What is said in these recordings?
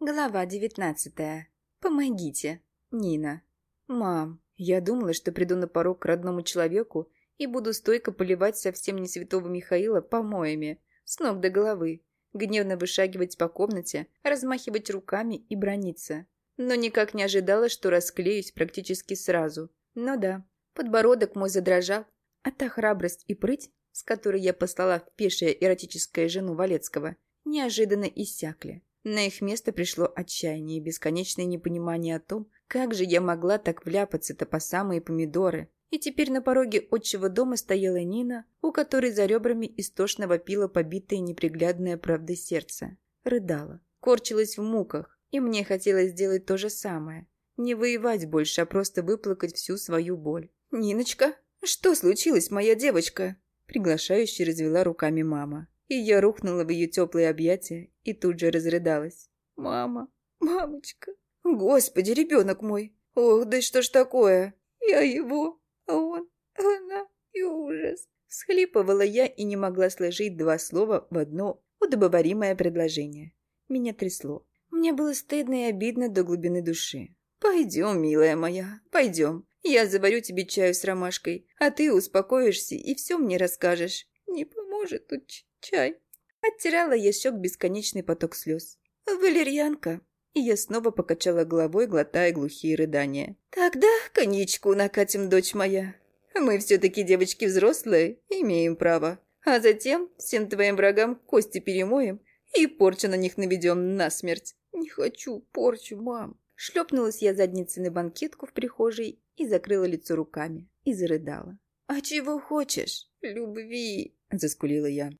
Глава девятнадцатая. Помогите. Нина. Мам, я думала, что приду на порог к родному человеку и буду стойко поливать совсем не святого Михаила помоями, с ног до головы, гневно вышагивать по комнате, размахивать руками и брониться. Но никак не ожидала, что расклеюсь практически сразу. Но да, подбородок мой задрожал, а та храбрость и прыть, с которой я послала в пешее эротическое жену Валецкого, неожиданно иссякли. На их место пришло отчаяние и бесконечное непонимание о том, как же я могла так вляпаться-то по самые помидоры. И теперь на пороге отчего дома стояла Нина, у которой за ребрами истошно вопило побитое неприглядное правдой сердце. Рыдала, корчилась в муках, и мне хотелось сделать то же самое. Не воевать больше, а просто выплакать всю свою боль. «Ниночка, что случилось, моя девочка?» Приглашающе развела руками мама и я рухнула в ее теплые объятия и тут же разрыдалась. «Мама, мамочка, господи, ребенок мой! Ох, да что ж такое? Я его, а он, она и ужас!» Схлипывала я и не могла сложить два слова в одно удобоваримое предложение. Меня трясло. Мне было стыдно и обидно до глубины души. «Пойдем, милая моя, пойдем. Я заварю тебе чаю с ромашкой, а ты успокоишься и все мне расскажешь. Не поможет тут чай. Оттирала я щек бесконечный поток слез. «Валерьянка!» И я снова покачала головой, глотая глухие рыдания. «Тогда коньячку накатим, дочь моя. Мы все-таки девочки взрослые, имеем право. А затем всем твоим врагам кости перемоем и порчу на них наведем насмерть. Не хочу порчу, мам». Шлепнулась я задницей на банкетку в прихожей и закрыла лицо руками и зарыдала. «А чего хочешь? Любви!» – заскулила я.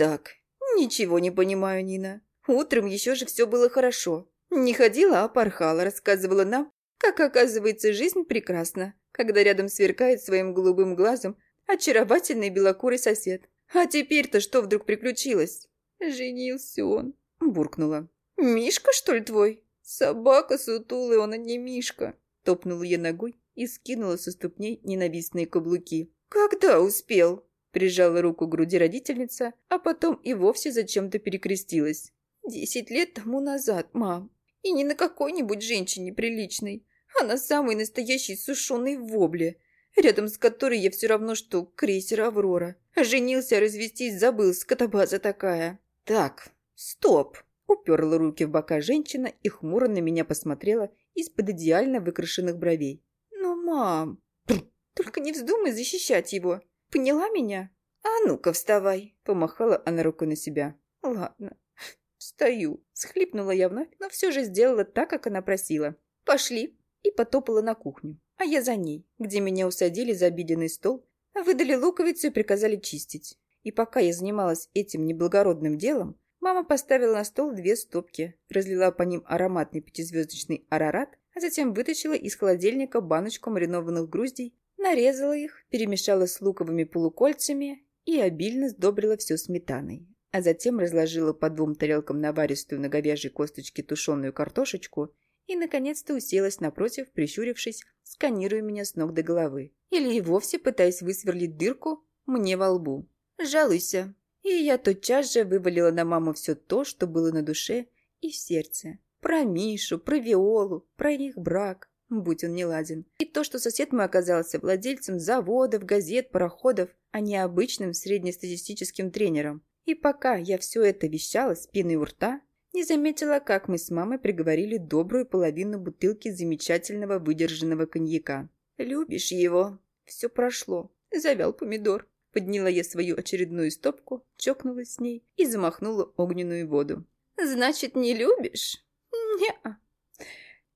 «Так, ничего не понимаю, Нина. Утром еще же все было хорошо. Не ходила, а порхала, рассказывала нам, как оказывается жизнь прекрасна, когда рядом сверкает своим голубым глазом очаровательный белокурый сосед. А теперь-то что вдруг приключилось? Женился он, буркнула. Мишка, что ли, твой? Собака сутулая, он, а не Мишка. Топнула я ногой и скинула со ступней ненавистные каблуки. Когда успел? Прижала руку к груди родительница, а потом и вовсе зачем-то перекрестилась. «Десять лет тому назад, мам. И не на какой-нибудь женщине приличной, а на самой настоящей сушеной вобле, рядом с которой я все равно, что крейсер «Аврора». Женился, развестись забыл, скотобаза такая. Так, стоп!» Уперла руки в бока женщина и хмуро на меня посмотрела из-под идеально выкрашенных бровей. «Но, мам, только не вздумай защищать его. Поняла меня? А ну-ка, вставай!» Помахала она рукой на себя. «Ладно, встаю». Схлипнула я вновь, но все же сделала так, как она просила. «Пошли!» И потопала на кухню. А я за ней, где меня усадили за обеденный стол, выдали луковицу и приказали чистить. И пока я занималась этим неблагородным делом, мама поставила на стол две стопки, разлила по ним ароматный пятизвездочный арарат, а затем вытащила из холодильника баночку маринованных груздей Нарезала их, перемешала с луковыми полукольцами и обильно сдобрила все сметаной. А затем разложила по двум тарелкам наваристую на говяжьей косточке тушеную картошечку и, наконец-то, уселась напротив, прищурившись, сканируя меня с ног до головы. Или и вовсе пытаясь высверлить дырку мне во лбу. «Жалуйся». И я тотчас же вывалила на маму все то, что было на душе и в сердце. Про Мишу, про Виолу, про их брак, будь он не ладен. И то, что сосед мой оказался владельцем заводов, газет, пароходов, а не обычным среднестатистическим тренером. И пока я все это вещала с пеной у рта, не заметила, как мы с мамой приговорили добрую половину бутылки замечательного выдержанного коньяка. «Любишь его?» Все прошло. Завял помидор. Подняла я свою очередную стопку, чокнулась с ней и замахнула огненную воду. «Значит, не любишь?» «Не-а»,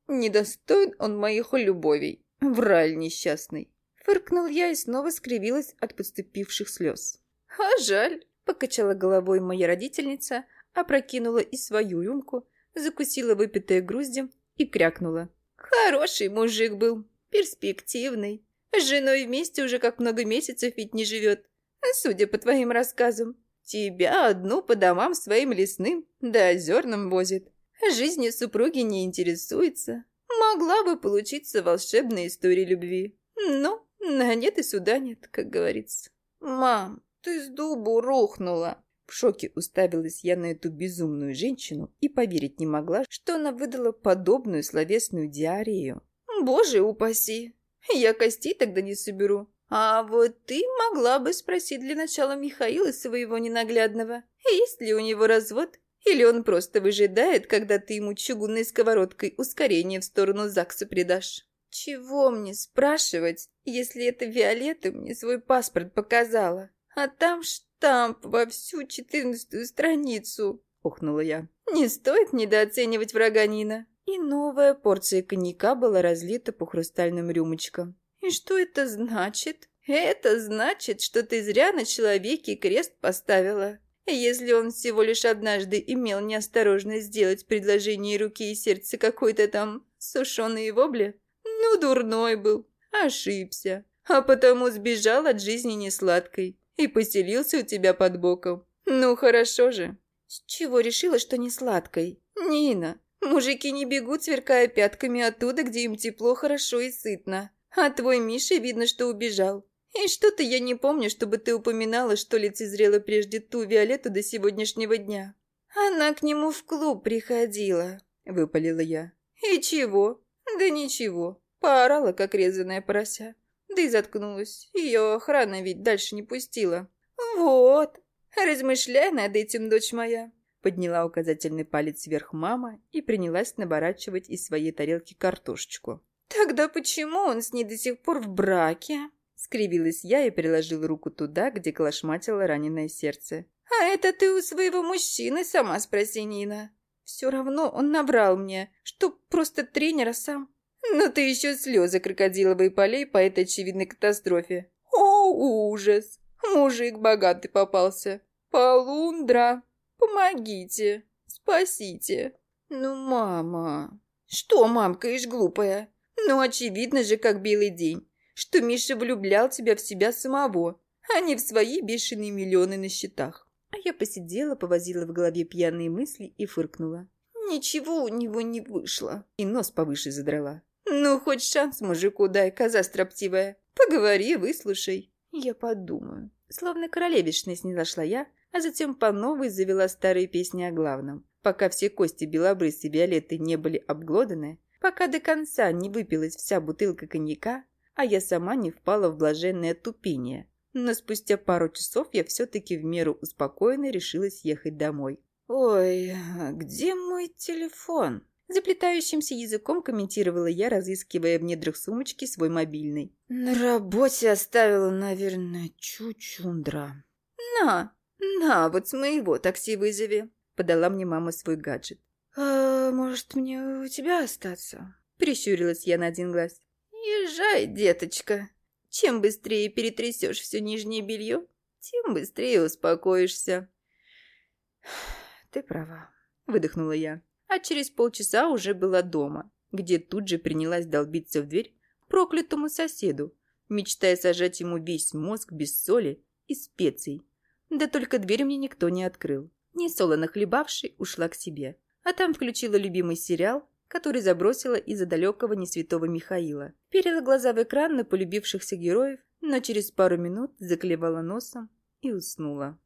Недостоин он моих любовей. Враль несчастный. Фыркнул я и снова скривилась от подступивших слез. А жаль, покачала головой моя родительница, опрокинула и свою рюмку, закусила выпитое груздем и крякнула. Хороший мужик был, перспективный. С женой вместе уже как много месяцев ведь не живет. Судя по твоим рассказам, тебя одну по домам своим лесным да озерным возит. Жизнью супруги не интересуется. Могла бы получиться волшебная история любви. Но на нет и суда нет, как говорится. «Мам, ты с дубу рухнула!» В шоке уставилась я на эту безумную женщину и поверить не могла, что она выдала подобную словесную диарею. «Боже упаси! Я костей тогда не соберу. А вот ты могла бы спросить для начала Михаила своего ненаглядного, есть ли у него развод, или он просто выжидает, когда ты ему чугунной сковородкой ускорение в сторону ЗАГСа придашь. Чего мне спрашивать, если эта Виолетта мне свой паспорт показала, а там штамп во всю четырнадцатую страницу?» — ухнула я. «Не стоит недооценивать врага Нина». И новая порция коньяка была разлита по хрустальным рюмочкам. «И что это значит?» «Это значит, что ты зря на человеке крест поставила. Если он всего лишь однажды имел неосторожность сделать предложение руки и сердца какой-то там сушеной вобли, ну, дурной был, ошибся, а потому сбежал от жизни несладкой и поселился у тебя под боком. Ну, хорошо же. С чего решила, что не сладкой? Нина, мужики не бегут, сверкая пятками оттуда, где им тепло, хорошо и сытно. А твой Миша видно, что убежал. И что-то я не помню, чтобы ты упоминала, что лицезрела прежде ту Виолетту до сегодняшнего дня. Она к нему в клуб приходила, выпалила я. И чего? Да ничего. Поорала, как резаная порося. Да и заткнулась. Ее охрана ведь дальше не пустила. Вот. Размышляй над этим, дочь моя. Подняла указательный палец вверх мама и принялась наворачивать из своей тарелки картошечку. «Тогда почему он с ней до сих пор в браке?» Скривилась я и приложила руку туда, где клашматило раненое сердце. «А это ты у своего мужчины сама спроси, Нина. Все равно он набрал мне, что просто тренера сам. Но ты еще слезы крокодиловые полей по этой очевидной катастрофе. О, ужас! Мужик богатый попался. Полундра, помогите, спасите. Ну, мама... Что, мамка, ишь глупая? Ну, очевидно же, как белый день что Миша влюблял тебя в себя самого, а не в свои бешеные миллионы на счетах. А я посидела, повозила в голове пьяные мысли и фыркнула. Ничего у него не вышло. И нос повыше задрала. Ну, хоть шанс мужику дай, коза строптивая. Поговори, выслушай. Я подумаю. Словно королевишная снизошла я, а затем по новой завела старые песни о главном. Пока все кости белобрысы Виолетты не были обглоданы, пока до конца не выпилась вся бутылка коньяка, а я сама не впала в блаженное тупение. Но спустя пару часов я все-таки в меру успокоенно решилась ехать домой. «Ой, где мой телефон?» Заплетающимся языком комментировала я, разыскивая в недрах сумочки свой мобильный. «На работе оставила, наверное, чучундра». «На, на, вот с моего такси вызови», — подала мне мама свой гаджет. «А может, мне у тебя остаться?» Прищурилась я на один глаз. «Езжай, деточка. Чем быстрее перетрясешь все нижнее белье, тем быстрее успокоишься». «Ты права», — выдохнула я. А через полчаса уже была дома, где тут же принялась долбиться в дверь проклятому соседу, мечтая сажать ему весь мозг без соли и специй. Да только дверь мне никто не открыл. Не солоно хлебавший ушла к себе. А там включила любимый сериал который забросила из-за далекого несвятого Михаила. Перила глаза в экран на полюбившихся героев, но через пару минут заклевала носом и уснула.